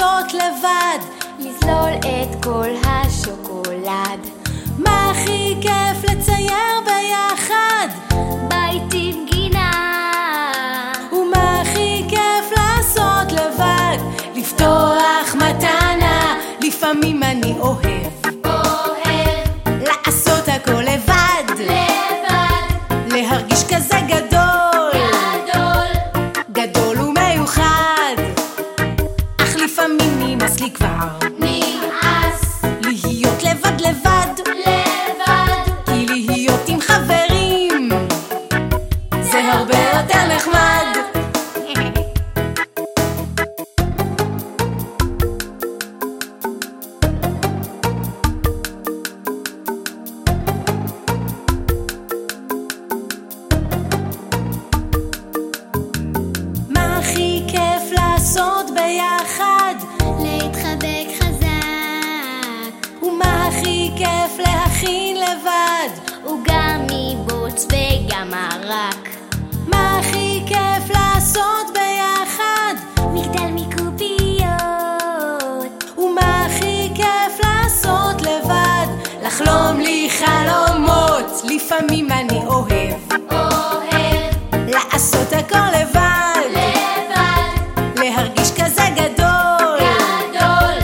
לעשות לבד, לזלול את כל השוקולד. מה הכי כיף לצייר ביחד? בית עם גינה. ומה הכי כיף לעשות לבד? לפתוח מתנה, לפעמים אני אוהב נמאס לי כבר נמאס להיות לבד לבד, לבד. כי להיות עם חברים זה הרבה יותר נחמד. כיף להכין לבד? עוגה מבוץ וגם מרק. מה הכי כיף לעשות ביחד? מגדל מקוביות. ומה הכי כיף לעשות לבד? לחלום לי חלומות, לפעמים אני אוהב אוהב לעשות הכל לבד, לבד. להרגיש כזה גדול, גדול.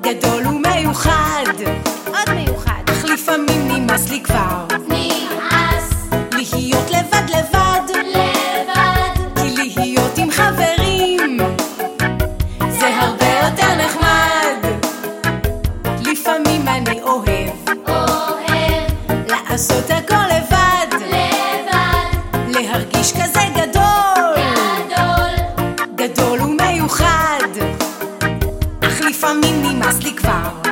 גדול ומיוחד, נמאס לי כבר. נמאס. להיות לבד לבד, לבד. כי להיות עם חברים זה הרבה יותר נחמד. לפעמים אני אוהב אוהב. לעשות הכל לבד, לבד. להרגיש כזה גדול, גדול. גדול ומיוחד, אך לפעמים נמאס לי כבר